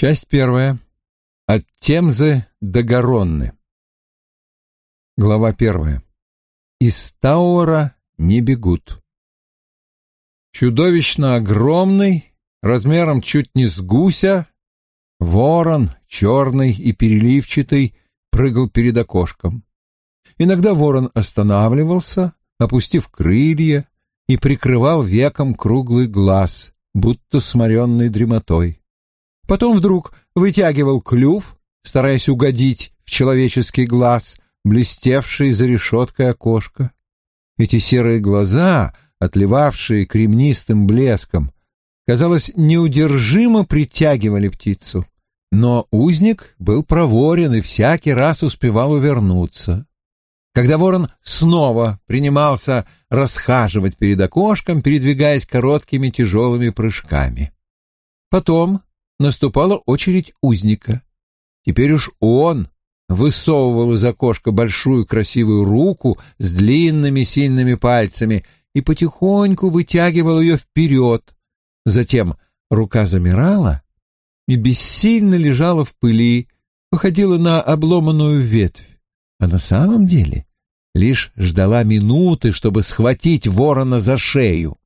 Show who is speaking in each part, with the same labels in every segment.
Speaker 1: Часть первая. От Темзы до Гаронны. Глава первая. Из Тауэра не бегут. Чудовищно огромный, размером чуть не с гуся, ворон, черный и переливчатый, прыгал перед окошком. Иногда ворон останавливался, опустив крылья, и прикрывал веком круглый глаз, будто сморенный дремотой. Потом вдруг вытягивал клюв, стараясь угодить в человеческий глаз, блестевший за решеткой окошко. Эти серые глаза, отливавшие кремнистым блеском, казалось, неудержимо притягивали птицу. Но узник был проворен и всякий раз успевал увернуться. Когда ворон снова принимался расхаживать перед окошком, передвигаясь короткими тяжелыми прыжками. Потом наступала очередь узника. Теперь уж он высовывал из окошка большую красивую руку с длинными сильными пальцами и потихоньку вытягивал ее вперед. Затем рука замирала и бессильно лежала в пыли, походила на обломанную ветвь. А на самом деле лишь ждала минуты, чтобы схватить ворона за шею.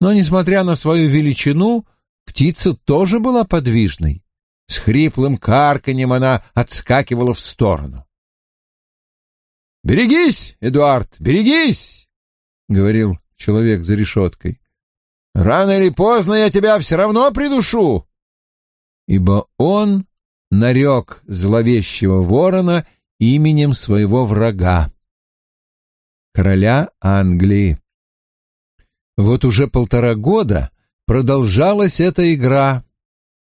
Speaker 1: Но, несмотря на свою величину, Птица тоже была подвижной. С хриплым карканьем она отскакивала в сторону. «Берегись, Эдуард, берегись!» — говорил человек за решеткой. «Рано или поздно я тебя все равно придушу!» Ибо он нарек зловещего ворона именем своего врага, короля Англии. Вот уже полтора года Продолжалась эта игра.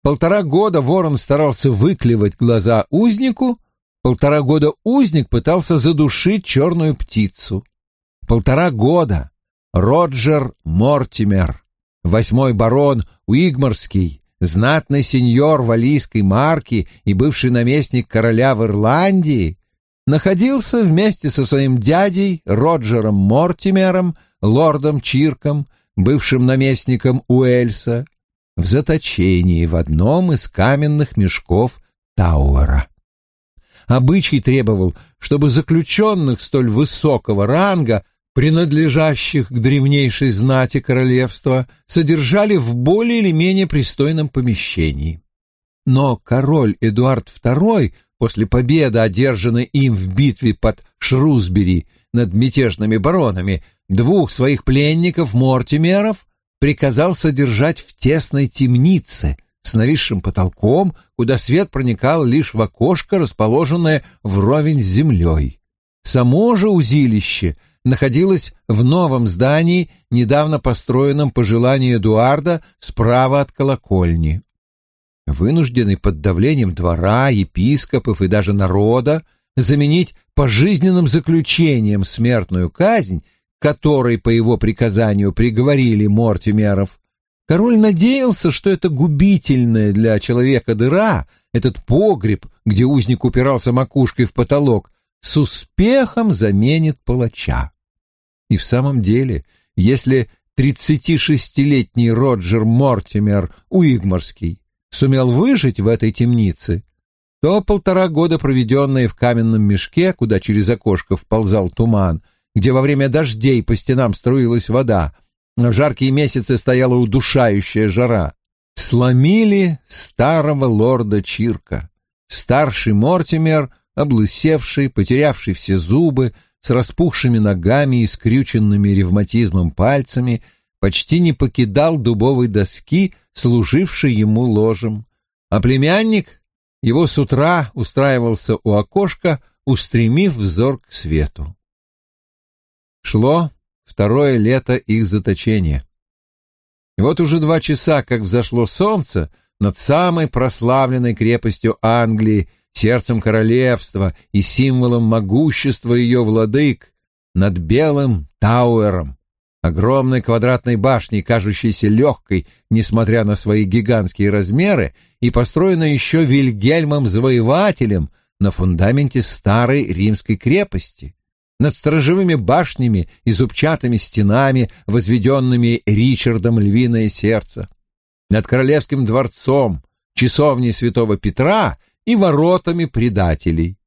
Speaker 1: Полтора года ворон старался выклевать глаза узнику, полтора года узник пытался задушить черную птицу. Полтора года Роджер Мортимер, восьмой барон Уигморский, знатный сеньор валийской марки и бывший наместник короля в Ирландии, находился вместе со своим дядей Роджером Мортимером, лордом Чирком, бывшим наместником Уэльса, в заточении в одном из каменных мешков Тауэра. Обычай требовал, чтобы заключенных столь высокого ранга, принадлежащих к древнейшей знати королевства, содержали в более или менее пристойном помещении. Но король Эдуард II после победы, одержанной им в битве под Шрусбери над мятежными баронами, двух своих пленников, Мортимеров, приказал содержать в тесной темнице с нависшим потолком, куда свет проникал лишь в окошко, расположенное вровень с землей. Само же узилище находилось в новом здании, недавно построенном по желанию Эдуарда справа от колокольни. Вынужденный под давлением двора, епископов и даже народа заменить пожизненным заключением смертную казнь, которой по его приказанию приговорили Мортимеров, король надеялся, что это губительная для человека дыра, этот погреб, где узник упирался макушкой в потолок, с успехом заменит палача. И в самом деле, если 36-летний Роджер Мортимер Уигморский сумел выжить в этой темнице, то полтора года, проведенные в каменном мешке, куда через окошко вползал туман, где во время дождей по стенам струилась вода, в жаркие месяцы стояла удушающая жара, сломили старого лорда Чирка. Старший Мортимер, облысевший, потерявший все зубы, с распухшими ногами и скрюченными ревматизмом пальцами, почти не покидал дубовой доски, служившей ему ложем. А племянник его с утра устраивался у окошка, устремив взор к свету. Шло второе лето их заточения. И вот уже два часа, как взошло солнце, над самой прославленной крепостью Англии, сердцем королевства и символом могущества ее владык, над белым Тауэром, огромной квадратной башней, кажущейся легкой, несмотря на свои гигантские размеры, и построенной еще Вильгельмом Завоевателем на фундаменте старой римской крепости, над сторожевыми башнями и зубчатыми стенами, возведенными Ричардом Львиное Сердце, над королевским дворцом, часовней святого Петра и воротами предателей.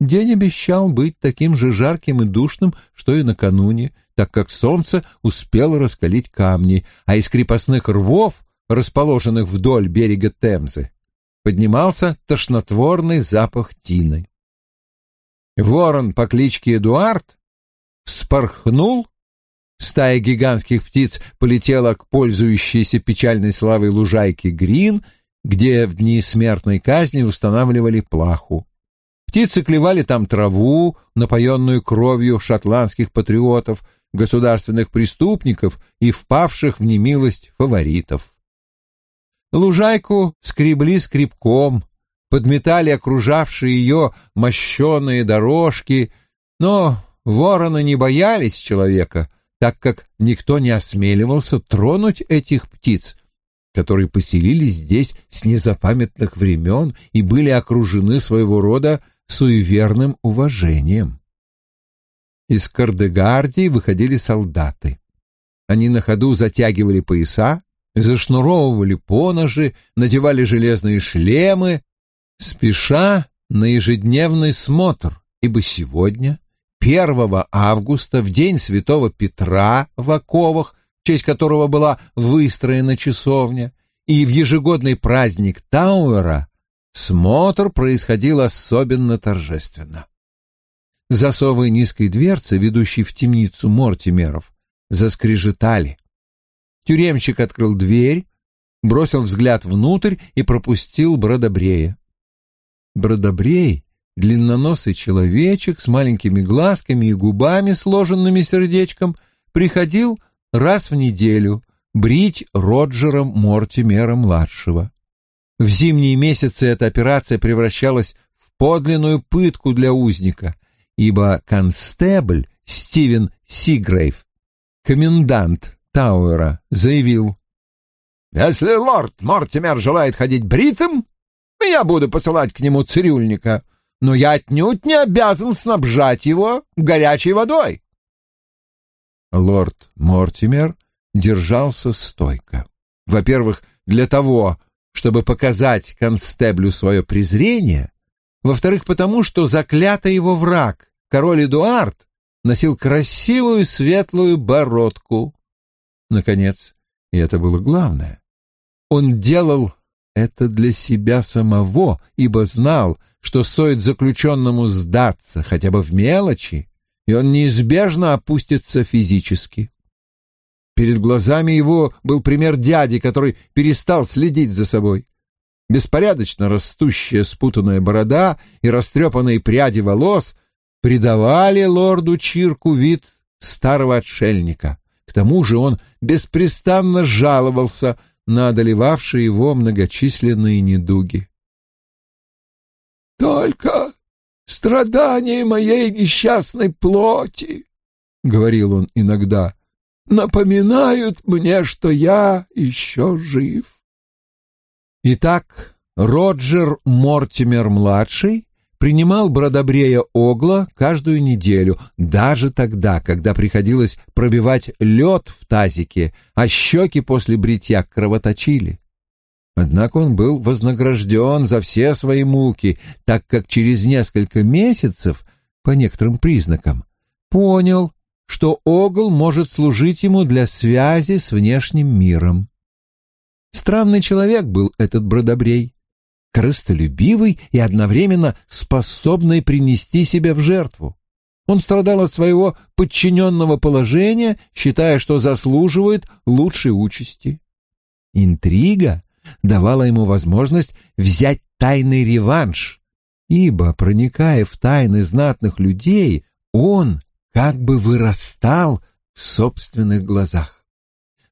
Speaker 1: День обещал быть таким же жарким и душным, что и накануне, так как солнце успело раскалить камни, а из крепостных рвов, расположенных вдоль берега Темзы, поднимался тошнотворный запах тины. Ворон по кличке Эдуард вспорхнул, стая гигантских птиц полетела к пользующейся печальной славой лужайке Грин, где в дни смертной казни устанавливали плаху. Птицы клевали там траву, напоенную кровью шотландских патриотов, государственных преступников и впавших в немилость фаворитов. Лужайку скребли скребком, подметали окружавшие ее мощеные дорожки, но вороны не боялись человека, так как никто не осмеливался тронуть этих птиц, которые поселились здесь с незапамятных времен и были окружены своего рода суеверным уважением. Из Кардегардии выходили солдаты. Они на ходу затягивали пояса, зашнуровывали поножи, надевали железные шлемы, спеша на ежедневный смотр, ибо сегодня, 1 августа, в день святого Петра в оковах, в честь которого была выстроена часовня, и в ежегодный праздник Тауэра, смотр происходил особенно торжественно. Засовы низкой дверцы, ведущей в темницу Мортимеров, заскрежетали. Тюремщик открыл дверь, бросил взгляд внутрь и пропустил Бродобрея. Бродобрей, длинноносый человечек с маленькими глазками и губами, сложенными сердечком, приходил раз в неделю брить Роджера Мортимера-младшего. В зимние месяцы эта операция превращалась в подлинную пытку для узника, ибо констебль Стивен Сигрейв, комендант Тауэра, заявил, «Если лорд Мортимер желает ходить бритым, я буду посылать к нему цирюльника, но я отнюдь не обязан снабжать его горячей водой. Лорд Мортимер держался стойко. Во-первых, для того, чтобы показать констеблю свое презрение, во-вторых, потому что заклятый его враг, король Эдуард, носил красивую светлую бородку. Наконец, и это было главное, он делал это для себя самого, ибо знал, что стоит заключенному сдаться хотя бы в мелочи, и он неизбежно опустится физически. Перед глазами его был пример дяди, который перестал следить за собой. Беспорядочно растущая спутанная борода и растрепанные пряди волос придавали лорду Чирку вид старого отшельника. К тому же он беспрестанно жаловался на одолевавшие его многочисленные недуги. «Только страдания моей несчастной плоти», — говорил он иногда, — «напоминают мне, что я еще жив». Итак, Роджер Мортимер-младший принимал Бродобрея Огла каждую неделю, даже тогда, когда приходилось пробивать лед в тазике, а щеки после бритья кровоточили. Однако он был вознагражден за все свои муки, так как через несколько месяцев, по некоторым признакам, понял, что Огл может служить ему для связи с внешним миром. Странный человек был этот Бродобрей корыстолюбивый и одновременно способный принести себя в жертву. Он страдал от своего подчиненного положения, считая, что заслуживает лучшей участи. Интрига давала ему возможность взять тайный реванш, ибо, проникая в тайны знатных людей, он как бы вырастал в собственных глазах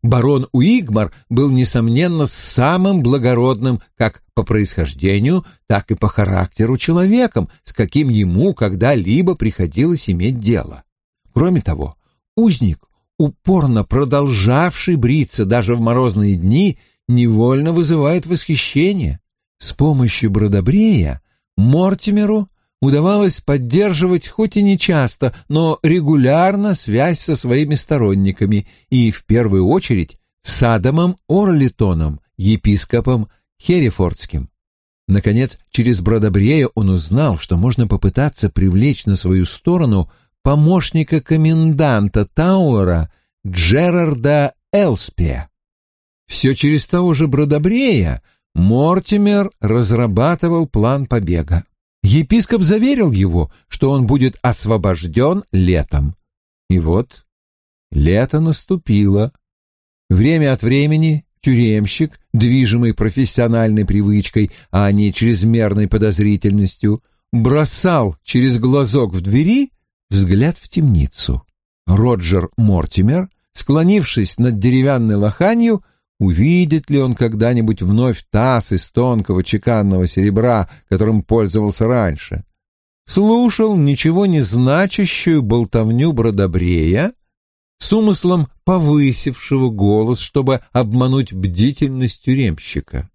Speaker 1: барон Уигмар был, несомненно, самым благородным как по происхождению, так и по характеру человеком, с каким ему когда-либо приходилось иметь дело. Кроме того, узник, упорно продолжавший бриться даже в морозные дни, невольно вызывает восхищение. С помощью Бродобрея Мортимеру удавалось поддерживать хоть и не часто, но регулярно связь со своими сторонниками и, в первую очередь, с Адамом Орлитоном, епископом Херефордским. Наконец, через Бродобрея он узнал, что можно попытаться привлечь на свою сторону помощника коменданта Тауэра Джерарда Элспия. Все через того же Бродобрея Мортимер разрабатывал план побега. Епископ заверил его, что он будет освобожден летом. И вот лето наступило. Время от времени тюремщик, движимый профессиональной привычкой, а не чрезмерной подозрительностью, бросал через глазок в двери взгляд в темницу. Роджер Мортимер, склонившись над деревянной лоханью, увидит ли он когда-нибудь вновь таз из тонкого чеканного серебра, которым пользовался раньше. Слушал ничего не значащую болтовню Бродобрея, с умыслом повысившего голос, чтобы обмануть бдительность тюремщика.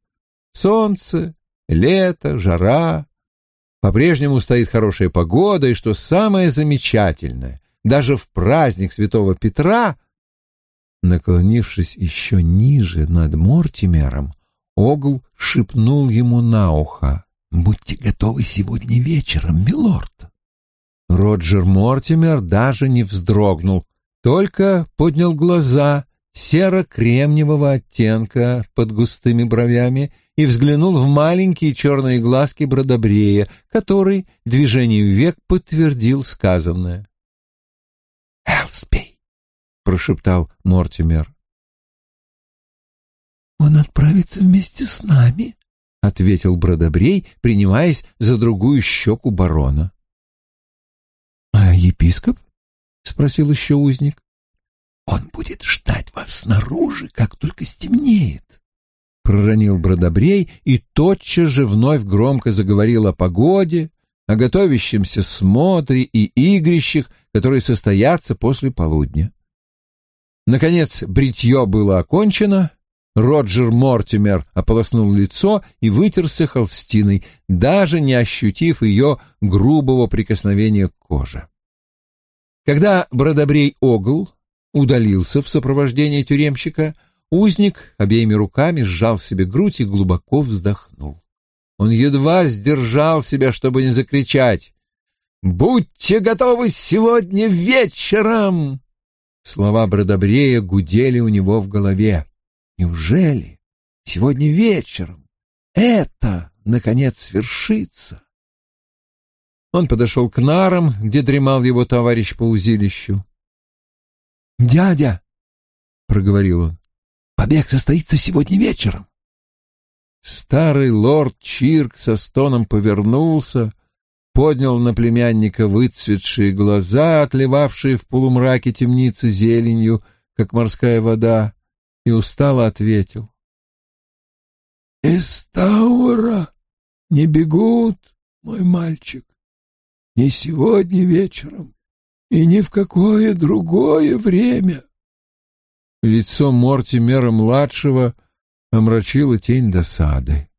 Speaker 1: Солнце, лето, жара. По-прежнему стоит хорошая погода, и что самое замечательное, даже в праздник Святого Петра, наклонившись еще ниже над Мортимером, Огл шепнул ему на ухо. «Будьте готовы сегодня вечером, милорд». Роджер Мортимер даже не вздрогнул, только поднял глаза серо-кремниевого оттенка под густыми бровями и взглянул в маленькие черные глазки Бродобрея, который движением век подтвердил сказанное. «Элспей!» — прошептал Мортимер. «Он отправится вместе с нами», — ответил Бродобрей, принимаясь за другую щеку барона. «А епископ?» — спросил еще узник. «Он будет ждать вас снаружи, как только стемнеет», — проронил Бродобрей и тотчас же вновь громко заговорил о погоде, о готовящемся смотре и игрищах, которые состоятся после полудня. Наконец бритье было окончено, Роджер Мортимер ополоснул лицо и вытерся холстиной, даже не ощутив ее грубого прикосновения к коже. Когда Бродобрей Огл удалился в сопровождении тюремщика, узник обеими руками сжал себе грудь и глубоко вздохнул. Он едва сдержал себя, чтобы не закричать «Будьте готовы сегодня вечером!» Слова Бродобрея гудели у него в голове. Неужели сегодня вечером это, наконец, свершится? Он подошел к нарам, где дремал его товарищ по узилищу. «Дядя!» — проговорил он. «Побег состоится сегодня вечером». Старый лорд Чирк со стоном повернулся, поднял на племянника выцветшие глаза, отливавшие в полумраке темницы зеленью, как морская вода, и устало ответил. «Из Таура не бегут, мой мальчик ни сегодня вечером и ни в какое другое время. Лицо Мортимера-младшего омрачило тень досады.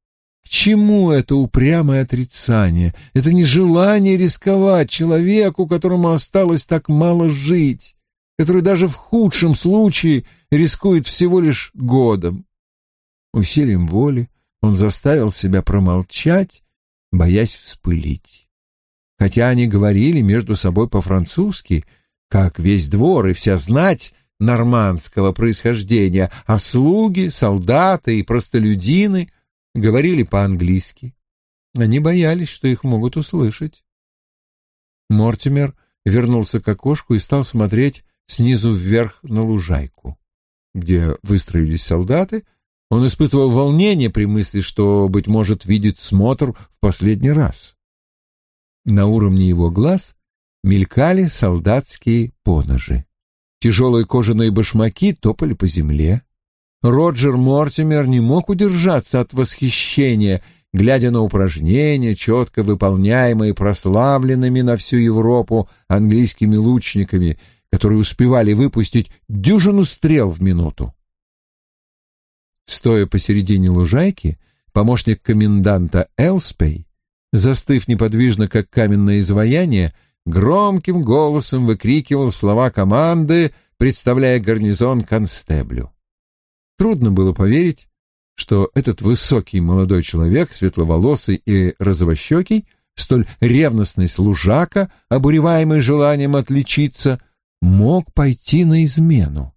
Speaker 1: Чему это упрямое отрицание, это нежелание рисковать человеку, которому осталось так мало жить, который даже в худшем случае рискует всего лишь годом? Усилием воли он заставил себя промолчать, боясь вспылить хотя они говорили между собой по-французски, как весь двор и вся знать нормандского происхождения, а слуги, солдаты и простолюдины говорили по-английски. Они боялись, что их могут услышать. Мортимер вернулся к окошку и стал смотреть снизу вверх на лужайку, где выстроились солдаты. Он испытывал волнение при мысли, что, быть может, видит смотр в последний раз. На уровне его глаз мелькали солдатские поножи. Тяжелые кожаные башмаки топали по земле. Роджер Мортимер не мог удержаться от восхищения, глядя на упражнения, четко выполняемые прославленными на всю Европу английскими лучниками, которые успевали выпустить дюжину стрел в минуту. Стоя посередине лужайки, помощник коменданта Элспей застыв неподвижно, как каменное изваяние, громким голосом выкрикивал слова команды, представляя гарнизон констеблю. Трудно было поверить, что этот высокий молодой человек, светловолосый и розовощекий, столь ревностный служака, обуреваемый желанием отличиться, мог пойти на измену.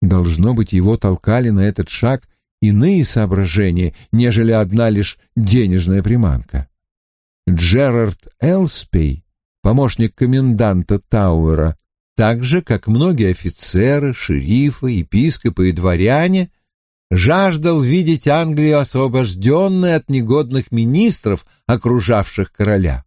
Speaker 1: Должно быть, его толкали на этот шаг иные соображения, нежели одна лишь денежная приманка. Джерард Элспей, помощник коменданта Тауэра, так же, как многие офицеры, шерифы, епископы и дворяне, жаждал видеть Англию освобожденной от негодных министров, окружавших короля.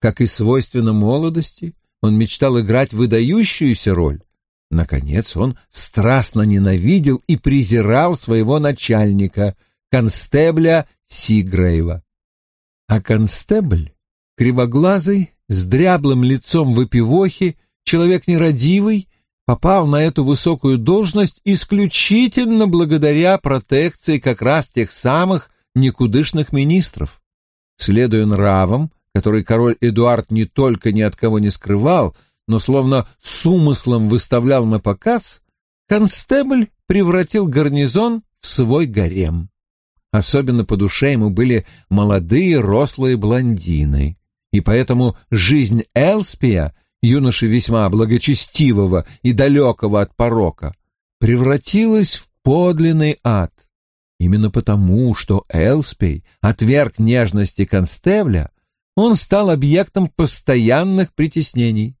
Speaker 1: Как и свойственно молодости, он мечтал играть выдающуюся роль. Наконец он страстно ненавидел и презирал своего начальника, констебля Сиграева. А констебль, кривоглазый, с дряблым лицом выпивохи, человек нерадивый, попал на эту высокую должность исключительно благодаря протекции как раз тех самых никудышных министров. Следуя нравам, который король Эдуард не только ни от кого не скрывал, но словно с умыслом выставлял на показ, констебль превратил гарнизон в свой гарем. Особенно по душе ему были молодые рослые блондины, и поэтому жизнь Элспия — юноши весьма благочестивого и далекого от порока, превратилась в подлинный ад. Именно потому, что Элспей отверг нежности констебля, он стал объектом постоянных притеснений.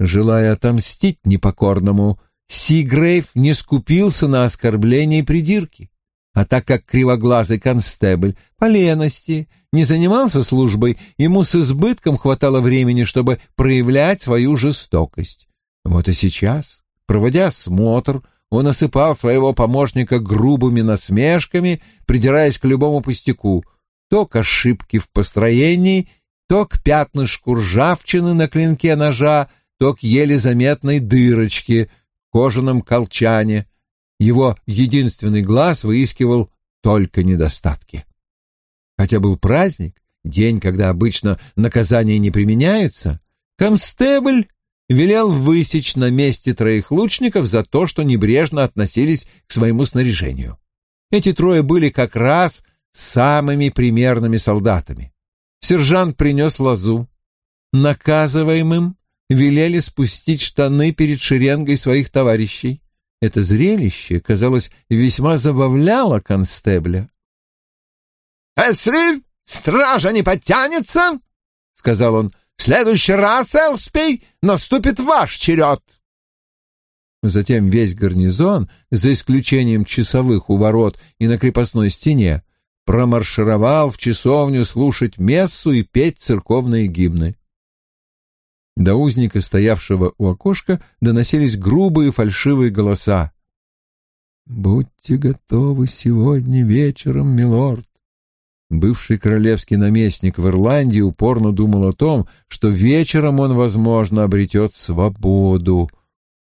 Speaker 1: Желая отомстить непокорному, Сигрейв не скупился на оскорбления и придирки. А так как кривоглазый констебль по лености не занимался службой, ему с избытком хватало времени, чтобы проявлять свою жестокость. Вот и сейчас, проводя смотр, он осыпал своего помощника грубыми насмешками, придираясь к любому пустяку, то к ошибке в построении, то к пятнышку ржавчины на клинке ножа, то к еле заметной дырочке в кожаном колчане — его единственный глаз выискивал только недостатки. Хотя был праздник, день, когда обычно наказания не применяются, констебль велел высечь на месте троих лучников за то, что небрежно относились к своему снаряжению. Эти трое были как раз самыми примерными солдатами. Сержант принес лозу. Наказываемым велели спустить штаны перед шеренгой своих товарищей. Это зрелище, казалось, весьма забавляло констебля.
Speaker 2: «Если стража не подтянется, — сказал он, — в следующий раз, Элспей, наступит ваш черед».
Speaker 1: Затем весь гарнизон, за исключением часовых у ворот и на крепостной стене, промаршировал в часовню слушать мессу и петь церковные гимны. До узника, стоявшего у окошка, доносились грубые фальшивые голоса. «Будьте готовы сегодня вечером, милорд». Бывший королевский наместник в Ирландии упорно думал о том, что вечером он, возможно, обретет свободу.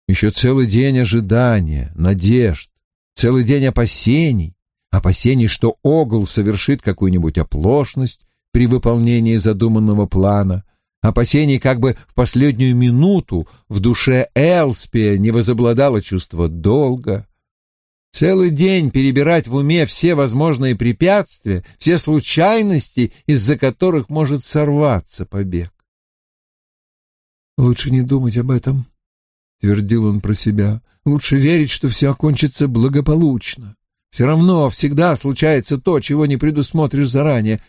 Speaker 1: Еще целый день ожидания, надежд, целый день опасений, опасений, что Огл совершит какую-нибудь оплошность при выполнении задуманного плана — опасений как бы в последнюю минуту в душе Элспия не возобладало чувство долга. Целый день перебирать в уме все возможные препятствия, все случайности, из-за которых может сорваться побег. «Лучше не думать об этом», — твердил он про себя. «Лучше верить, что все окончится благополучно. Все равно всегда случается то, чего не предусмотришь заранее,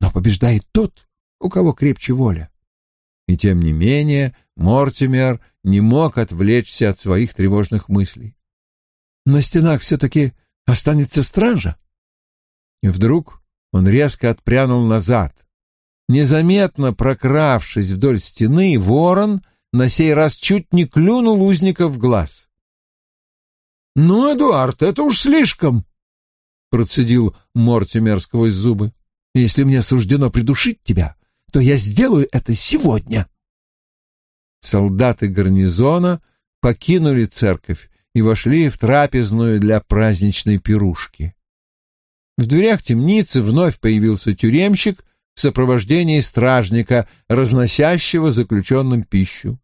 Speaker 1: но побеждает тот, у кого крепче воля. И тем не менее Мортимер не мог отвлечься от своих тревожных мыслей. На стенах все-таки останется стража. И вдруг он резко отпрянул назад. Незаметно прокравшись вдоль стены, ворон на сей раз чуть не клюнул узника в глаз. — Ну, Эдуард, это уж слишком! — процедил Мортимер сквозь зубы. — Если мне суждено придушить тебя, то я сделаю это сегодня. Солдаты гарнизона покинули церковь и вошли в трапезную для праздничной пирушки. В дверях темницы вновь появился тюремщик в сопровождении стражника, разносящего заключенным пищу.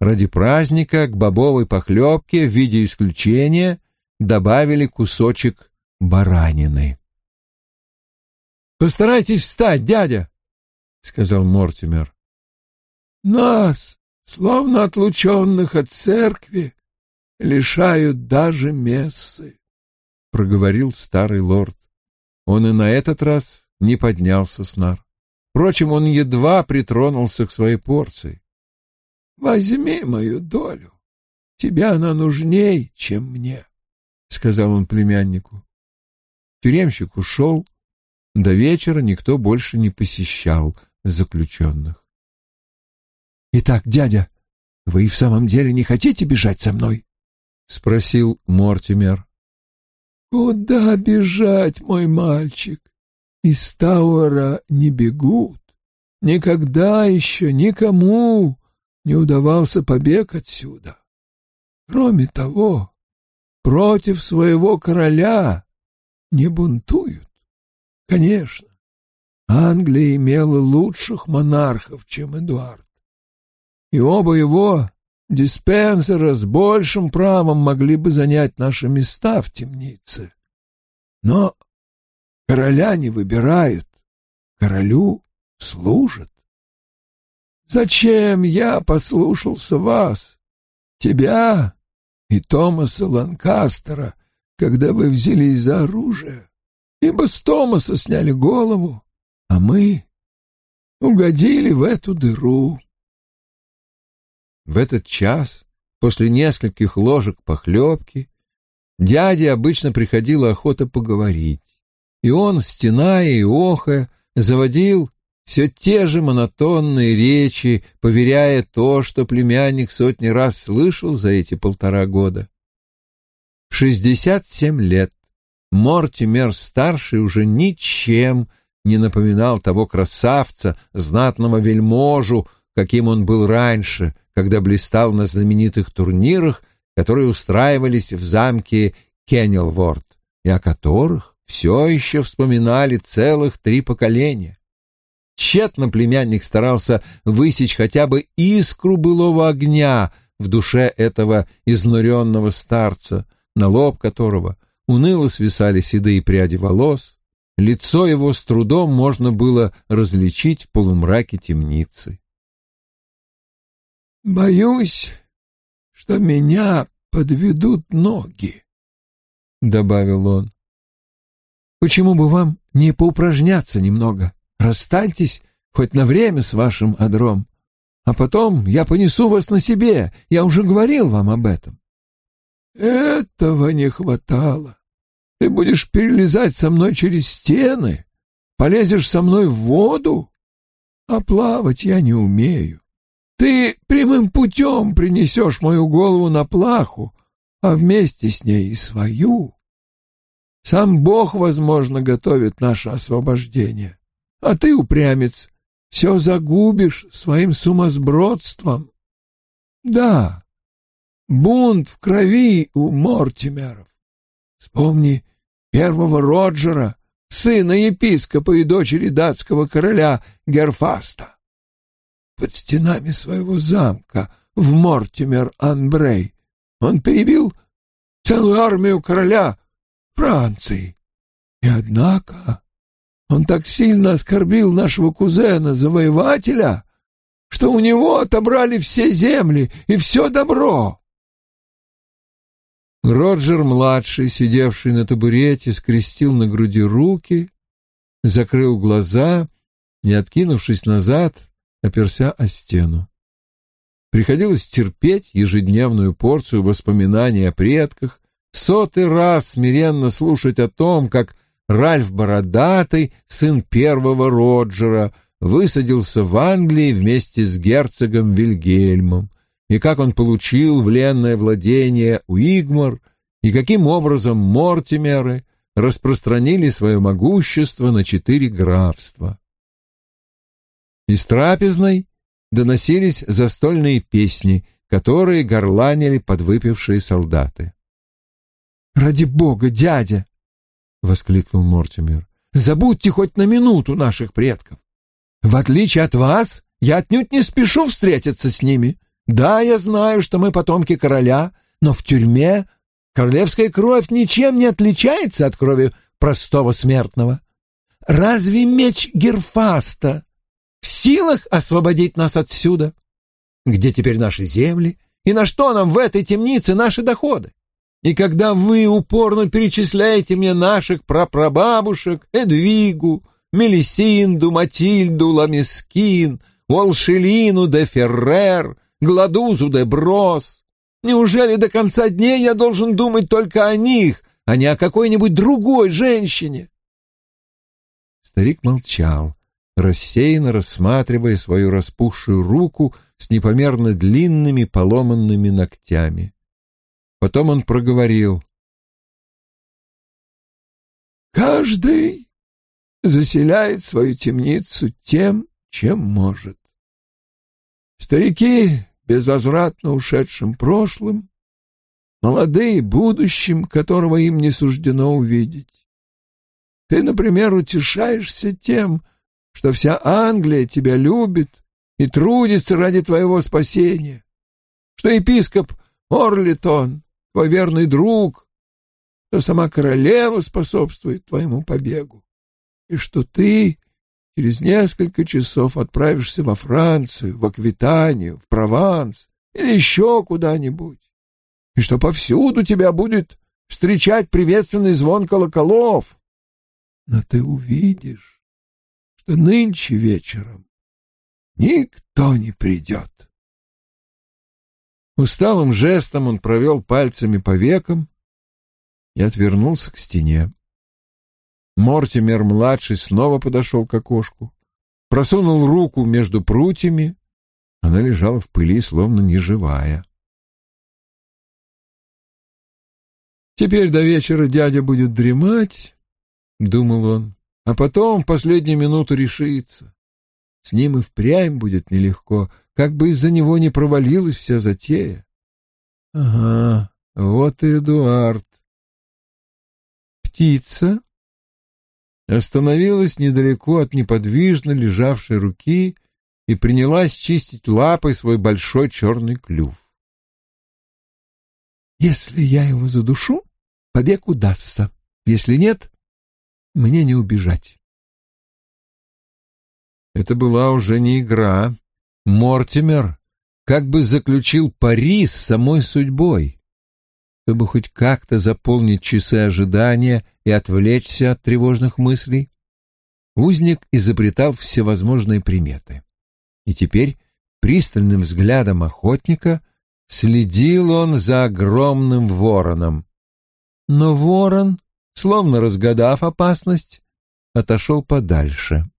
Speaker 1: Ради праздника к бобовой похлебке в виде исключения добавили кусочек баранины. «Постарайтесь встать, дядя!» — сказал Мортимер.
Speaker 3: «Нас, словно отлученных от церкви, лишают даже мессы», — проговорил старый лорд.
Speaker 1: Он и на этот раз не поднялся с нар. Впрочем, он едва притронулся к своей порции.
Speaker 3: «Возьми мою долю. Тебе она нужней, чем мне», — сказал он племяннику.
Speaker 1: Тюремщик ушел. До вечера никто больше не посещал заключенных.
Speaker 3: «Итак, дядя, вы и в самом деле не хотите бежать со мной?» — спросил Мортимер. «Куда бежать, мой мальчик? Из Тауэра не бегут. Никогда еще никому не удавался побег отсюда. Кроме того, против своего короля не бунтуют. Конечно, Англия имела лучших монархов, чем Эдуард. И оба его диспенсера с большим правом могли бы занять наши места в темнице. Но короля не выбирают, королю служат. Зачем я послушался вас, тебя и Томаса Ланкастера, когда вы взялись за оружие? Ибо с Томаса сняли голову, а мы угодили в эту дыру.
Speaker 1: В этот час, после нескольких ложек похлебки, дяде обычно приходила охота поговорить, и он, стеная и охая, заводил все те же монотонные речи, поверяя то, что племянник сотни раз слышал за эти полтора года. В шестьдесят семь лет Мортимер-старший уже ничем не напоминал того красавца, знатного вельможу, каким он был раньше, когда блистал на знаменитых турнирах, которые устраивались в замке Кеннелворд, и о которых все еще вспоминали целых три поколения. Тщетно племянник старался высечь хотя бы искру былого огня в душе этого изнуренного старца, на лоб которого уныло свисали седые пряди волос, лицо его с трудом можно было различить в полумраке темницы.
Speaker 3: «Боюсь, что меня подведут ноги», — добавил он. «Почему бы вам не поупражняться немного? Расстаньтесь хоть на время с вашим одром, а потом я понесу вас на себе, я уже говорил вам об этом». «Этого не хватало. Ты будешь перелезать со мной через стены, полезешь со мной в воду, а плавать я не умею. Ты прямым путем принесешь мою голову на плаху, а вместе с ней и свою. Сам Бог, возможно, готовит наше освобождение, а ты, упрямец, все загубишь своим сумасбродством. Да, бунт в крови у Мортимеров. Вспомни первого Роджера, сына епископа и дочери датского короля Герфаста под стенами своего замка в Мортимер-Анбрей. Он перебил целую армию короля Франции. И однако он так сильно оскорбил нашего кузена-завоевателя, что у него отобрали все земли и все добро.
Speaker 1: Роджер-младший, сидевший на табурете, скрестил на груди руки, закрыл глаза и, откинувшись назад, оперся о стену. Приходилось терпеть ежедневную порцию воспоминаний о предках, сотый раз смиренно слушать о том, как Ральф Бородатый, сын первого Роджера, высадился в Англии вместе с герцогом Вильгельмом, и как он получил вленное владение Уигмар, и каким образом Мортимеры распространили свое могущество на четыре графства. Из трапезной доносились застольные песни, которые горланили подвыпившие солдаты.
Speaker 3: «Ради бога, дядя!» — воскликнул Мортимер. «Забудьте хоть на минуту наших предков. В отличие от вас, я отнюдь не спешу встретиться с ними. Да, я знаю, что мы потомки короля, но в тюрьме Королевская кровь ничем не отличается от крови простого смертного. Разве меч Герфаста в силах освободить нас отсюда? Где теперь наши земли? И на что нам в этой темнице наши доходы? И когда вы упорно перечисляете мне наших прапрабабушек, Эдвигу, Мелисинду, Матильду, Ламискин, Уолшелину де Феррер, Гладузу де Брос, неужели до конца дней я должен думать только о них, а не о какой-нибудь другой женщине? Старик молчал, рассеянно рассматривая свою распухшую руку с непомерно длинными поломанными ногтями. Потом он проговорил. «Каждый заселяет свою темницу тем, чем может. Старики безвозвратно ушедшим прошлым, молодые будущим, которого им не суждено увидеть. Ты, например, утешаешься тем, что вся Англия тебя любит и трудится ради твоего спасения, что епископ Орлитон твой верный друг, что сама королева способствует твоему побегу, и что ты через несколько часов отправишься во Францию, в Аквитанию, в Прованс или еще куда-нибудь, и что повсюду тебя будет встречать приветственный звон колоколов. Но ты увидишь, что нынче вечером никто не придет. Усталым жестом он провел пальцами по векам и отвернулся к стене. Мортимер-младший снова подошел к окошку, просунул руку между прутьями. Она лежала в пыли, словно неживая. «Теперь до вечера дядя будет дремать», — думал он, — «а потом в последнюю минуту решится. С ним и впрямь будет нелегко, как бы из-за него не провалилась вся затея. Ага, вот и Эдуард. Птица остановилась недалеко от неподвижно лежавшей руки и принялась чистить лапой свой большой черный клюв. Если я его задушу, побег удастся. Если нет, мне не убежать. Это была уже не игра. Мортимер как бы заключил пари с самой судьбой, чтобы хоть как-то заполнить часы ожидания и отвлечься от тревожных мыслей. Узник изобретал всевозможные приметы. И теперь пристальным взглядом охотника следил он за огромным вороном. Но ворон, словно разгадав опасность, отошел подальше.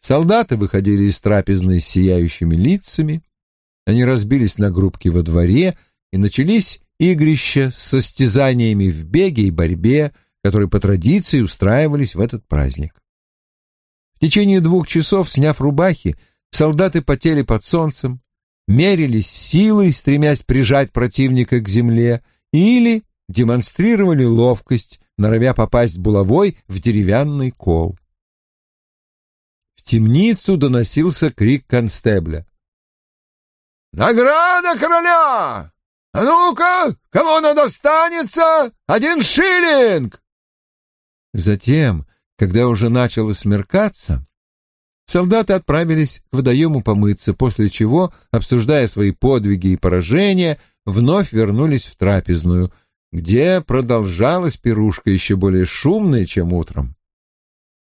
Speaker 3: Солдаты выходили из трапезной с сияющими лицами, они разбились на группки во дворе, и начались игрища с состязаниями в беге и борьбе, которые по традиции устраивались в этот праздник. В течение двух часов, сняв рубахи, солдаты потели под солнцем, мерились силой, стремясь прижать противника к земле, или демонстрировали ловкость, норовя попасть булавой в деревянный кол темницу доносился крик констебля. «Награда короля! А ну-ка, кому она достанется? Один шиллинг!» Затем, когда уже начало смеркаться, солдаты отправились к водоему помыться, после чего, обсуждая свои подвиги и поражения, вновь вернулись в трапезную, где продолжалась пирушка еще более шумная, чем утром.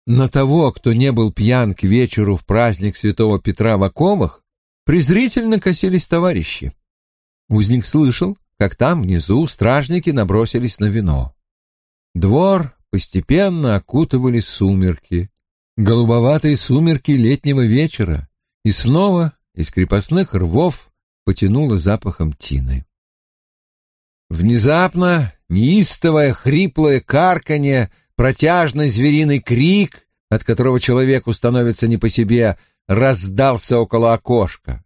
Speaker 3: На того, кто не был пьян к вечеру в праздник святого Петра в оковах, презрительно косились товарищи. Узник слышал, как там внизу стражники набросились на вино. Двор постепенно окутывали сумерки, голубоватые сумерки летнего вечера, и снова из крепостных рвов потянуло запахом тины. Внезапно неистовое хриплое карканье Протяжный звериный крик, от которого человеку становится не по себе, раздался около окошка.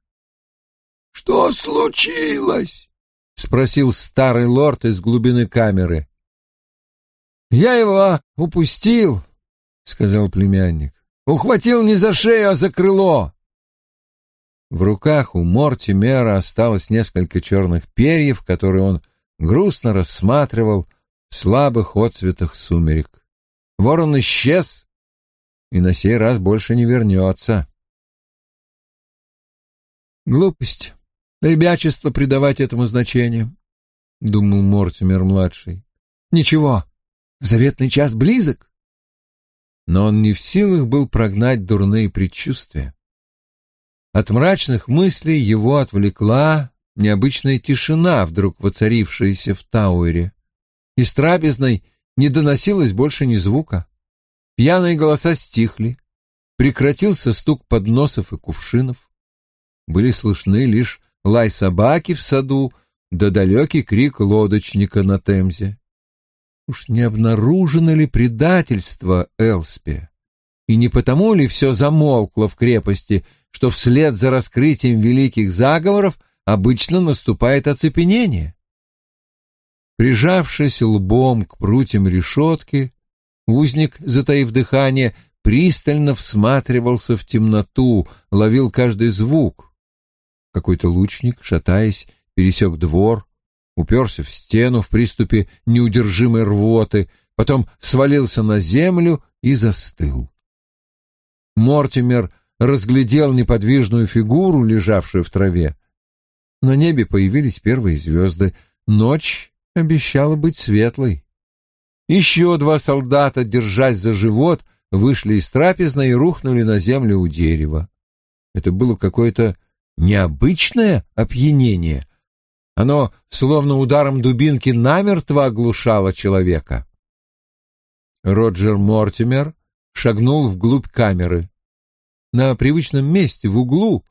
Speaker 3: — Что случилось? — спросил старый лорд из глубины камеры. — Я его упустил, — сказал племянник. — Ухватил не за шею, а за крыло. В руках у Мортимера осталось несколько черных перьев, которые он
Speaker 1: грустно рассматривал в слабых отцветах сумерек. Ворон исчез и на сей раз больше не вернется.
Speaker 3: Глупость, ребячество придавать этому значение, — думал Мортимер-младший. Ничего, заветный час близок.
Speaker 1: Но он не в силах был прогнать дурные предчувствия. От мрачных мыслей его отвлекла необычная тишина, вдруг воцарившаяся в Тауэре. Из трапезной не доносилось больше ни звука. Пьяные голоса стихли, прекратился стук подносов и кувшинов. Были слышны лишь лай собаки в саду да далекий крик лодочника на Темзе. Уж не обнаружено ли предательство Элспе? И не потому ли все замолкло в крепости, что вслед за раскрытием великих заговоров обычно наступает оцепенение? Прижавшись лбом к прутьям решетки, узник, затаив дыхание, пристально всматривался в темноту, ловил каждый звук. Какой-то лучник, шатаясь, пересек двор, уперся в стену в приступе неудержимой рвоты, потом свалился на землю и застыл. Мортимер разглядел неподвижную фигуру, лежавшую в траве. На небе появились первые звезды. Ночь обещала быть светлой. Еще два солдата, держась за живот, вышли из трапезной и рухнули на землю у дерева. Это было какое-то необычное опьянение, оно, словно ударом дубинки, намертво оглушало человека. Роджер Мортимер шагнул вглубь камеры. На привычном месте, в углу,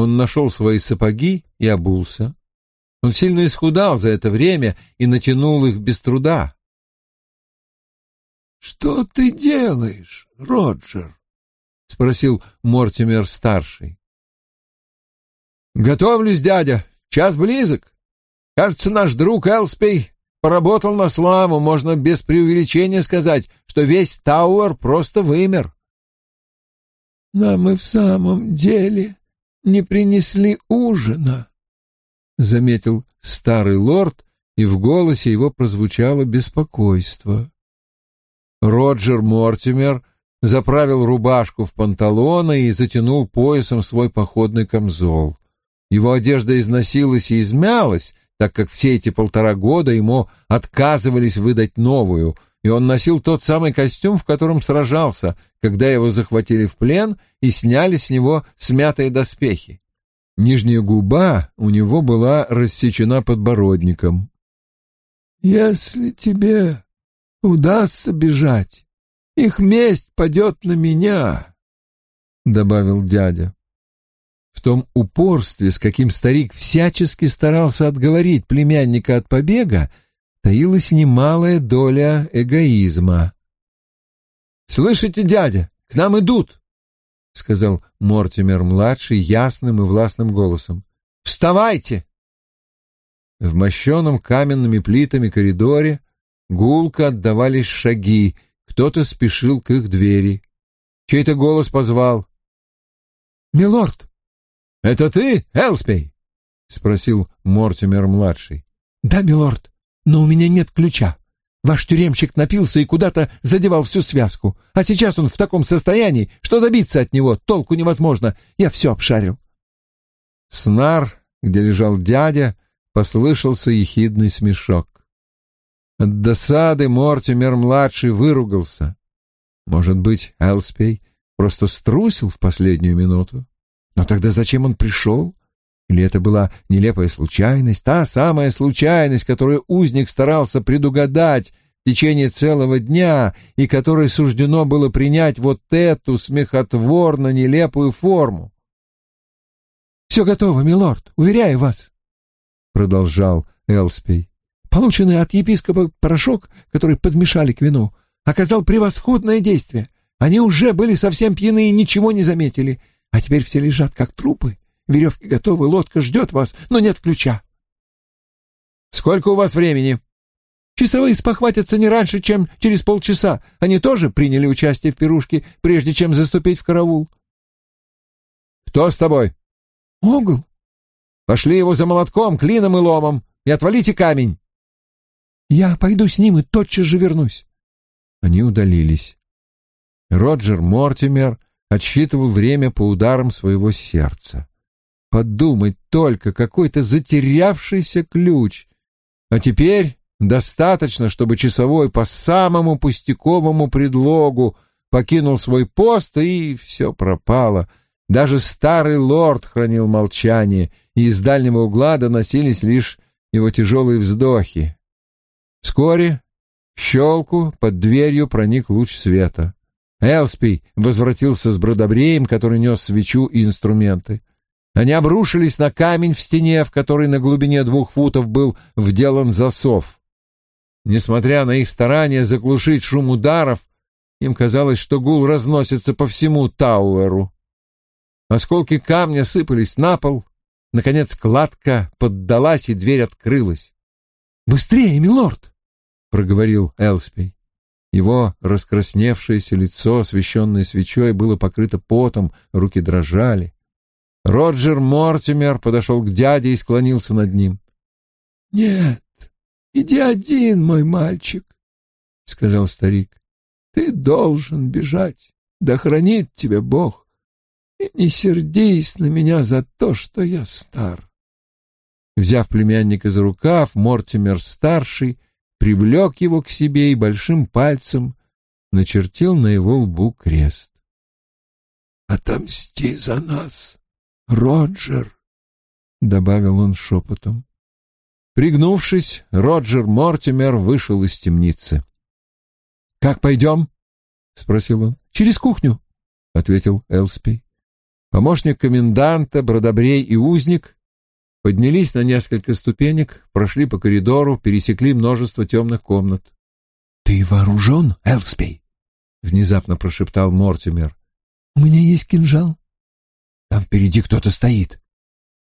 Speaker 1: он нашел свои сапоги и обулся. Он сильно исхудал за это время и натянул их без труда.
Speaker 3: «Что ты делаешь, Роджер?» — спросил Мортимер-старший.
Speaker 1: «Готовлюсь, дядя. Час близок. Кажется, наш друг Элспей поработал на славу. Можно без преувеличения сказать, что весь Тауэр просто вымер.
Speaker 3: Нам и в самом деле не принесли ужина, — заметил старый лорд, и в голосе его прозвучало беспокойство.
Speaker 1: Роджер Мортимер заправил рубашку в панталоны и затянул поясом свой походный камзол. Его одежда износилась и измялась, так как все эти полтора года ему отказывались выдать новую, и он носил тот самый костюм, в котором сражался, когда его захватили в плен и сняли с него смятые доспехи. Нижняя губа у него была рассечена подбородником.
Speaker 3: «Если тебе удастся бежать, их месть падет на меня», — добавил дядя.
Speaker 1: В том упорстве, с каким старик всячески старался отговорить племянника от побега, таилась немалая доля эгоизма. «Слышите, дядя, к нам идут!» — сказал Мортимер-младший ясным и властным голосом. «Вставайте!» В мощенном каменными плитами коридоре гулко отдавались шаги, кто-то спешил к их двери. Чей-то голос позвал.
Speaker 3: «Милорд!»
Speaker 1: «Это ты, Элспей?» — спросил Мортимер-младший.
Speaker 3: «Да, милорд, но у меня нет ключа. Ваш тюремщик напился и куда-то задевал всю связку, а сейчас он в таком состоянии, что добиться от него толку невозможно. Я все обшарил».
Speaker 1: Снар, где лежал дядя, послышался ехидный смешок. От досады Мортимер-младший выругался. Может быть, Элспей просто струсил в последнюю минуту? Но тогда зачем он пришел? Или это была нелепая случайность, та самая случайность, которую узник старался предугадать в течение целого дня и которой суждено было принять вот эту смехотворно нелепую форму?
Speaker 3: «Все готово, милорд, уверяю вас», — продолжал Элспей. «Полученный от епископа порошок, который подмешали к вину, оказал превосходное действие. Они уже были совсем пьяны и ничего не заметили. А теперь все лежат, как трупы. Веревки готовы, лодка ждет вас, но нет ключа.
Speaker 1: Сколько у вас времени?
Speaker 3: Часовые спохватятся не раньше, чем через полчаса. Они тоже приняли участие в пирушке, прежде чем заступить в караул.
Speaker 1: Кто с тобой?
Speaker 3: Огл.
Speaker 1: Пошли его за молотком, клином и ломом и отвалите камень.
Speaker 3: Я пойду с ним и тотчас же вернусь.
Speaker 1: Они удалились. Роджер Мортимер отсчитывал время по ударам своего сердца. Подумать только, какой-то затерявшийся ключ. А теперь достаточно, чтобы часовой по самому пустяковому предлогу покинул свой пост, и все пропало. Даже старый лорд хранил молчание, и из дальнего угла доносились лишь его тяжелые вздохи. Вскоре в щелку под дверью проник луч света. Элспий возвратился с бродобреем, который нес свечу и инструменты. Они обрушились на камень в стене, в который на глубине двух футов был вделан засов. Несмотря на их старания заглушить шум ударов, им казалось, что гул разносится по всему Тауэру. Осколки камня сыпались на пол. Наконец кладка поддалась, и дверь открылась.
Speaker 3: «Быстрее, милорд!» — проговорил
Speaker 1: Элспей. Его раскрасневшееся лицо, освещенное свечой, было покрыто потом, руки дрожали. Роджер Мортимер подошел к дяде и склонился над ним.
Speaker 3: — Нет, иди один, мой мальчик, — сказал старик. — Ты должен бежать, да хранит тебя Бог. И не сердись на меня за то, что я стар.
Speaker 1: Взяв племянника за рукав, Мортимер-старший привлек его к себе и большим пальцем начертил на его лбу крест.
Speaker 3: «Отомсти за нас, Роджер!» — добавил он шепотом.
Speaker 1: Пригнувшись, Роджер Мортимер вышел из темницы.
Speaker 3: «Как пойдем?»
Speaker 1: — спросил он.
Speaker 3: «Через кухню», —
Speaker 1: ответил Элспи. Помощник коменданта, бродобрей и узник поднялись на несколько ступенек, прошли по коридору, пересекли множество темных комнат.
Speaker 3: — Ты вооружен, Элспей?
Speaker 1: — внезапно прошептал Мортимер.
Speaker 3: — У меня есть кинжал.
Speaker 1: — Там впереди кто-то стоит.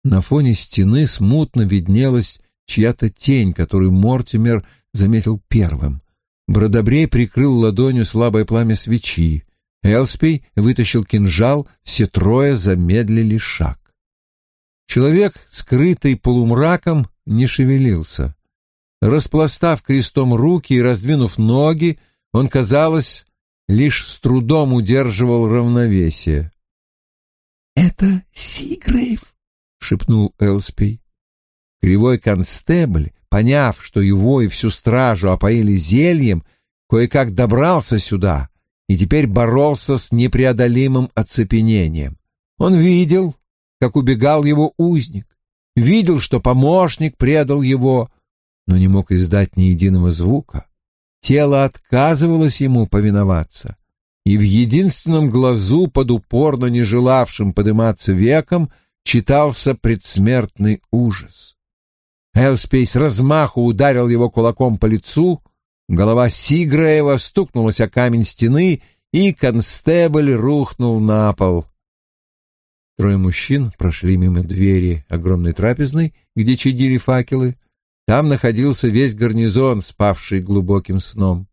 Speaker 1: На фоне стены смутно виднелась чья-то тень, которую Мортимер заметил первым. Бродобрей прикрыл ладонью слабое пламя свечи. Элспей вытащил кинжал, все трое замедлили шаг. Человек, скрытый полумраком, не шевелился. Распластав крестом руки и раздвинув ноги, он, казалось, лишь с трудом удерживал равновесие.
Speaker 3: «Это Сигрейв», — шепнул Элспей.
Speaker 1: Кривой констебль, поняв, что его и всю стражу опоили зельем, кое-как добрался сюда и теперь боролся с непреодолимым оцепенением. Он видел, как убегал его узник, видел, что помощник предал его, но не мог издать ни единого звука. Тело отказывалось ему повиноваться, и в единственном глазу под упорно не желавшим подниматься веком читался предсмертный ужас. Элспейс размаху ударил его кулаком по лицу, голова Сиграева стукнулась о камень стены, и констебль рухнул на пол. Трое мужчин прошли мимо двери огромной трапезной, где чадили факелы. Там находился весь гарнизон, спавший глубоким сном.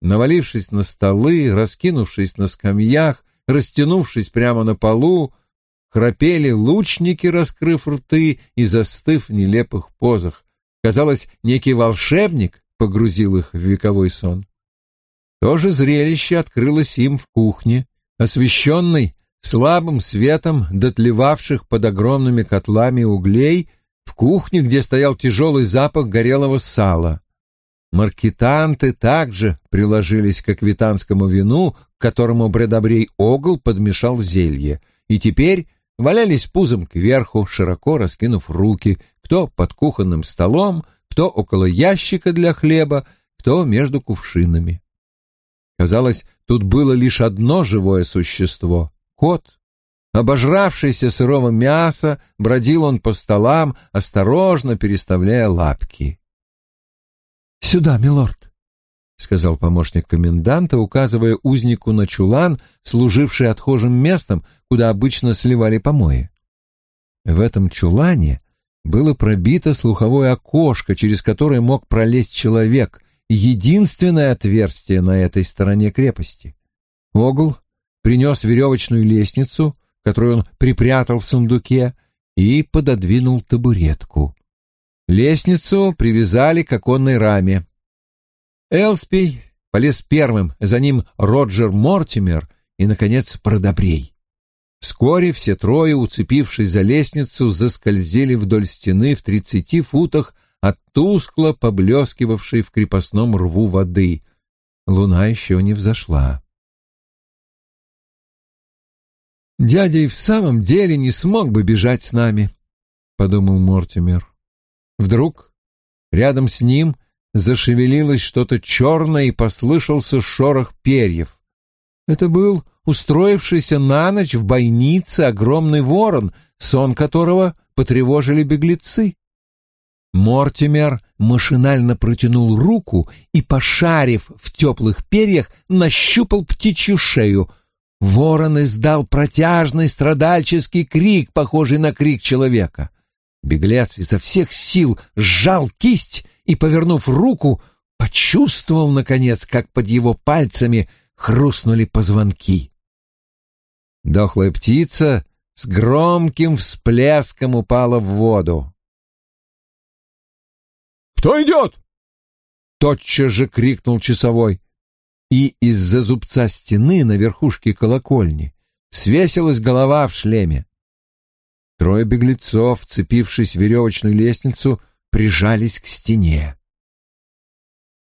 Speaker 1: Навалившись на столы, раскинувшись на скамьях, растянувшись прямо на полу, храпели лучники, раскрыв рты и застыв в нелепых позах. Казалось, некий волшебник погрузил их в вековой сон. То же зрелище открылось им в кухне, освещенной слабым светом дотлевавших под огромными котлами углей в кухне, где стоял тяжелый запах горелого сала. Маркетанты также приложились к аквитанскому вину, к которому Бредобрей Огл подмешал зелье, и теперь валялись пузом кверху, широко раскинув руки, кто под кухонным столом, кто около ящика для хлеба, кто между кувшинами. Казалось, тут было лишь одно живое существо кот. Обожравшийся сырого мяса, бродил он по столам, осторожно переставляя лапки.
Speaker 3: «Сюда, милорд», — сказал помощник коменданта, указывая узнику на чулан, служивший отхожим местом, куда обычно сливали помои.
Speaker 1: В этом чулане было пробито слуховое окошко, через которое мог пролезть человек, единственное отверстие на этой стороне крепости. Огл принес веревочную лестницу, которую он припрятал в сундуке, и пододвинул табуретку. Лестницу привязали к оконной раме. Элспий полез первым, за ним Роджер Мортимер и, наконец, Продобрей. Вскоре все трое, уцепившись за лестницу, заскользили вдоль стены в тридцати футах от тускло поблескивавшей в крепостном рву воды. Луна еще не взошла. «Дядя и в самом деле не смог бы бежать с нами», — подумал Мортимер. Вдруг рядом с ним зашевелилось что-то черное и послышался шорох перьев. Это был устроившийся на ночь в бойнице огромный ворон, сон которого потревожили беглецы. Мортимер машинально протянул руку и, пошарив в теплых перьях, нащупал птичью шею. Ворон издал протяжный страдальческий крик, похожий на крик человека. Беглец изо всех сил сжал кисть и, повернув руку, почувствовал, наконец, как под его пальцами хрустнули позвонки. Дохлая птица с громким всплеском упала в воду.
Speaker 2: «Кто идет?»
Speaker 1: Тотчас же крикнул часовой. И из-за зубца стены на верхушке колокольни свесилась голова в шлеме. Трое беглецов, цепившись в веревочную лестницу, прижались к стене.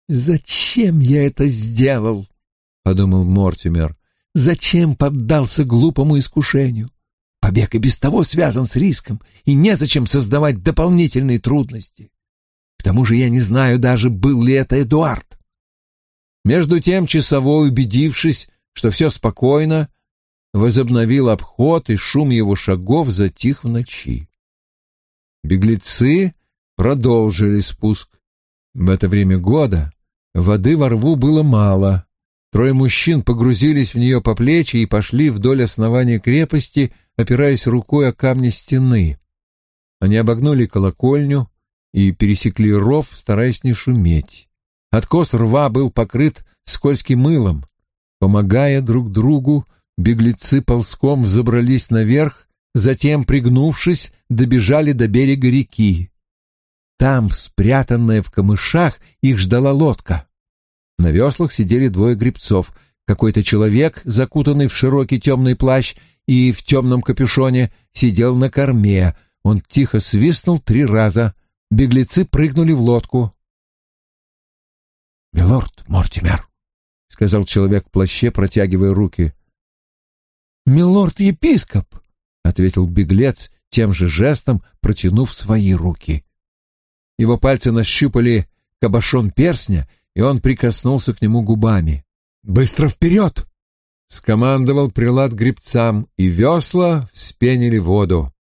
Speaker 1: «Зачем я это сделал?» — подумал Мортимер. «Зачем поддался глупому искушению? Побег и без того связан с риском, и незачем создавать дополнительные трудности. К тому же я не знаю даже, был ли это Эдуард». Между тем часовой, убедившись, что все спокойно, возобновил обход, и шум его шагов затих в ночи. Беглецы продолжили спуск. В это время года воды во рву было мало. Трое мужчин погрузились в нее по плечи и пошли вдоль основания крепости, опираясь рукой о камни стены. Они обогнули колокольню и пересекли ров, стараясь не шуметь. Откос рва был покрыт скользким мылом. Помогая друг другу, беглецы ползком взобрались наверх, затем, пригнувшись, добежали до берега реки. Там, спрятанная в камышах, их ждала лодка. На веслах сидели двое гребцов. Какой-то человек, закутанный в широкий темный плащ и в темном капюшоне, сидел на корме. Он тихо свистнул три раза. Беглецы прыгнули в лодку. «Милорд Мортимер», — сказал человек в плаще, протягивая руки. «Милорд-епископ», — ответил беглец, тем же жестом протянув свои руки. Его пальцы нащупали кабошон перстня, и он прикоснулся к нему губами. «Быстро вперед!» — скомандовал прилад гребцам, и весла вспенили воду.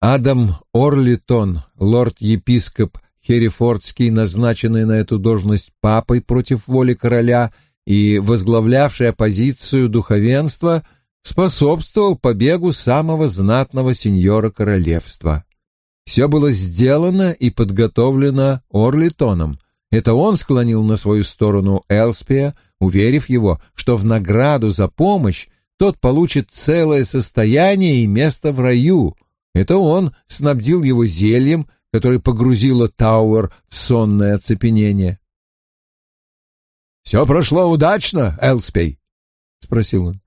Speaker 1: Адам Орлитон, лорд-епископ Херефордский, назначенный на эту должность папой против воли короля и возглавлявший оппозицию духовенства, способствовал побегу самого знатного сеньора королевства. Все было сделано и подготовлено Орлитоном. Это он склонил на свою сторону Элспия, уверив его, что в награду за помощь тот получит целое состояние и место в раю. Это он снабдил его зельем, которое погрузило Тауэр в сонное оцепенение.
Speaker 2: «Все прошло удачно, Элспей?» — спросил он.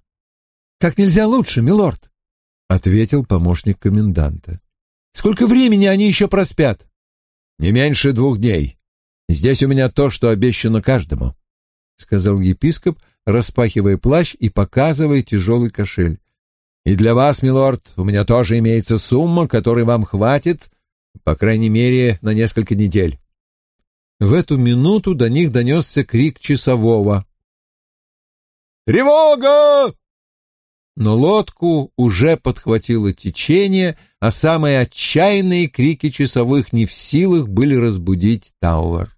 Speaker 1: «Как нельзя лучше, милорд», — ответил помощник коменданта. «Сколько времени они еще проспят?»
Speaker 2: «Не меньше двух дней. Здесь у меня то, что обещано каждому», — сказал епископ, распахивая плащ и показывая тяжелый кошель. «И для вас, милорд, у меня тоже имеется сумма, которой вам хватит, по крайней мере, на несколько недель».
Speaker 1: В эту минуту до них донесся крик часового.
Speaker 2: «Тревога!
Speaker 1: Но лодку уже подхватило течение, а самые отчаянные крики часовых не в силах были разбудить Тауэр.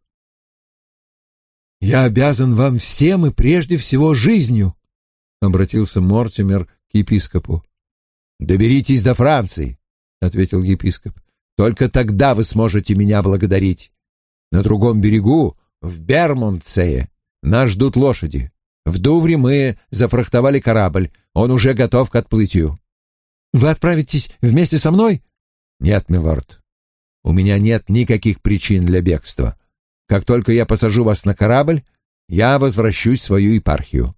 Speaker 1: «Я обязан вам всем и прежде всего жизнью», — обратился Мортимер к епископу.
Speaker 2: «Доберитесь до Франции», — ответил епископ. «Только тогда вы сможете меня благодарить. На другом берегу, в Бермонтсее, нас ждут лошади. В Дувре мы зафрахтовали корабль, он уже готов к отплытию.
Speaker 1: Вы отправитесь вместе со мной?
Speaker 2: Нет, милорд. у меня нет никаких причин для бегства. Как только я посажу вас на корабль, я возвращусь в свою епархию.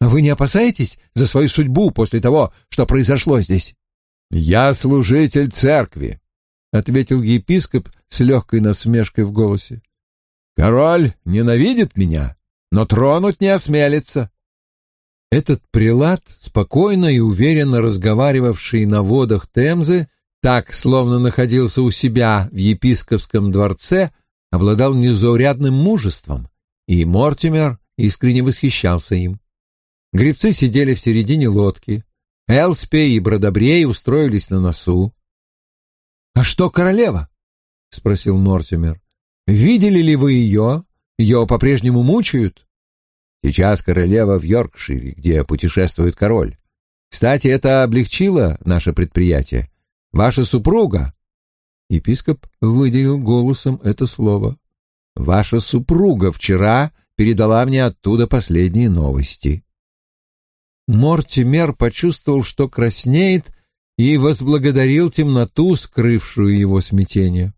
Speaker 3: А вы не опасаетесь за свою судьбу после того, что произошло здесь?
Speaker 2: Я служитель церкви, ответил епископ с легкой насмешкой в голосе. Король ненавидит меня, но тронуть не осмелится. Этот прилад, спокойно и уверенно разговаривавший на водах Темзы, так, словно находился у себя в епископском дворце, обладал незаурядным мужеством, и Мортимер искренне восхищался им. Гребцы сидели в середине лодки, Элспей и Бродобрей устроились на носу.
Speaker 3: — А что королева? — спросил Мортимер. — Видели ли вы ее? Ее по-прежнему мучают?
Speaker 2: Сейчас королева в Йоркшире, где путешествует король. Кстати, это облегчило наше предприятие. Ваша супруга...» Епископ выделил голосом это слово. «Ваша супруга вчера передала мне оттуда последние новости».
Speaker 3: Мортимер почувствовал, что краснеет, и возблагодарил темноту, скрывшую его смятение.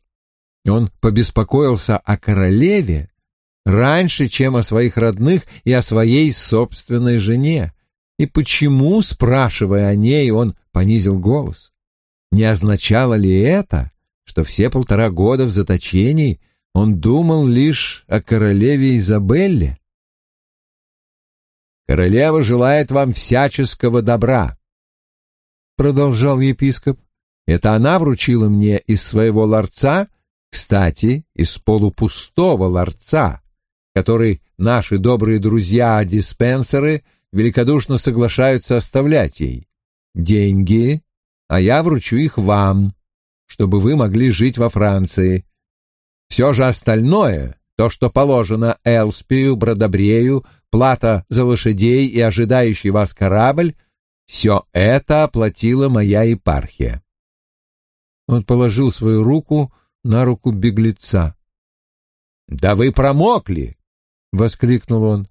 Speaker 3: Он побеспокоился о королеве раньше, чем о своих родных и о своей собственной жене. И почему, спрашивая о ней, он понизил голос? Не означало ли это, что все полтора года в заточении он думал лишь о королеве Изабелле? «Королева желает вам всяческого добра», — продолжал епископ. «Это она вручила мне из своего ларца, кстати, из полупустого ларца, который наши добрые друзья-диспенсеры великодушно соглашаются оставлять ей. Деньги, а я вручу их вам, чтобы вы могли жить во Франции. Все же остальное, то, что положено Элспию, Бродобрею, плата за лошадей и ожидающий вас корабль, все это оплатила моя епархия. Он положил свою руку на руку беглеца.
Speaker 2: «Да вы промокли!»
Speaker 3: — воскликнул он.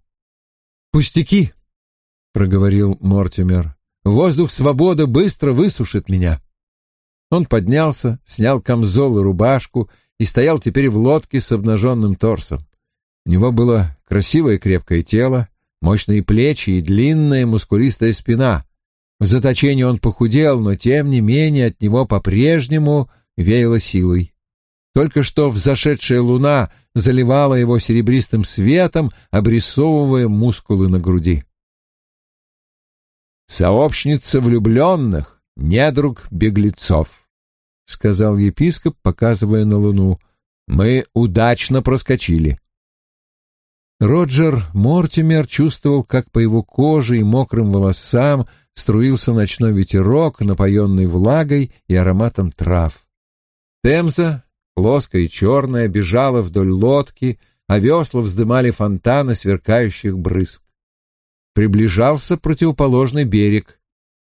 Speaker 3: «Пустяки!» — проговорил Мортимер. «Воздух свободы быстро высушит меня». Он поднялся, снял камзол и рубашку и стоял теперь в лодке с обнаженным торсом. У него было красивое крепкое тело, мощные плечи и длинная мускулистая спина. В заточении он похудел, но тем не менее от него по-прежнему веяло силой. Только что взошедшая луна заливала его серебристым светом, обрисовывая мускулы на груди.
Speaker 2: «Сообщница влюбленных, недруг беглецов», — сказал епископ, показывая на луну. «Мы удачно проскочили».
Speaker 3: Роджер Мортимер чувствовал, как по его коже и мокрым волосам струился ночной ветерок, напоенный влагой и ароматом трав. Темза плоская и черная, бежала вдоль лодки, а весла вздымали фонтаны сверкающих брызг. Приближался противоположный берег.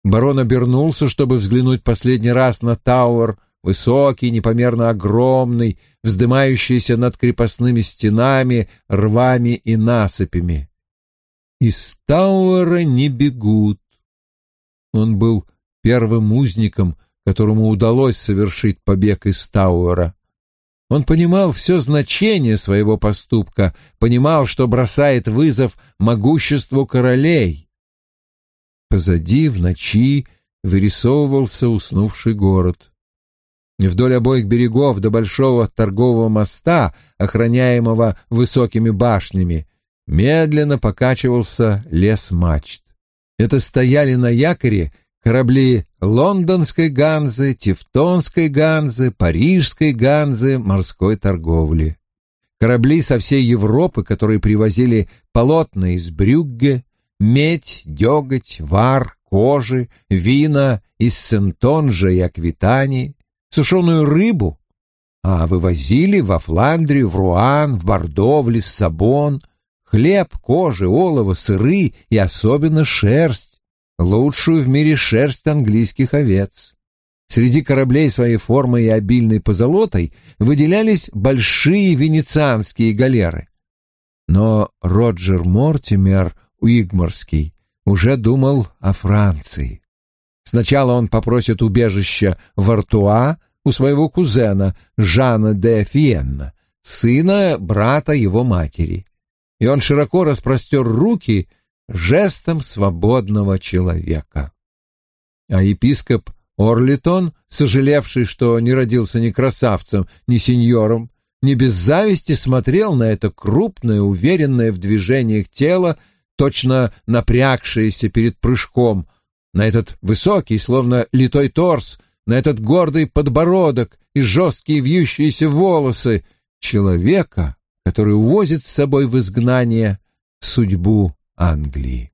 Speaker 3: Барон обернулся, чтобы взглянуть последний раз на Тауэр, высокий, непомерно огромный, вздымающийся над крепостными стенами, рвами и насыпями. Из Тауэра не бегут. Он был первым узником, которому удалось совершить побег из Тауэра. Он понимал все значение своего поступка, понимал, что бросает вызов могуществу королей. Позади в ночи вырисовывался уснувший город. Вдоль обоих берегов до большого торгового моста, охраняемого высокими башнями, медленно покачивался лес мачт. Это стояли на якоре корабли лондонской ганзы, тевтонской ганзы, парижской ганзы морской торговли. Корабли со всей Европы, которые привозили полотна из Брюгге, медь, деготь, вар, кожи, вина из Сентонжа и Аквитании, сушеную рыбу, а вывозили во Фландрию, в Руан, в Бордо, в Лиссабон, хлеб, кожи, олово, сыры и особенно шерсть, лучшую в мире шерсть английских овец. Среди кораблей своей формы и обильной позолотой выделялись большие венецианские галеры. Но Роджер Мортимер Уигморский уже думал о Франции. Сначала он попросит убежища в Артуа,
Speaker 1: у своего кузена Жана де Фиенна, сына брата его матери. И он широко распростер руки жестом свободного человека. А епископ Орлитон, сожалевший, что не родился ни красавцем, ни сеньором, не без зависти смотрел на это крупное, уверенное в движениях тело, точно напрягшееся перед прыжком, на этот высокий, словно литой торс, на этот гордый подбородок и жесткие вьющиеся волосы человека, который увозит с собой в изгнание судьбу Англии.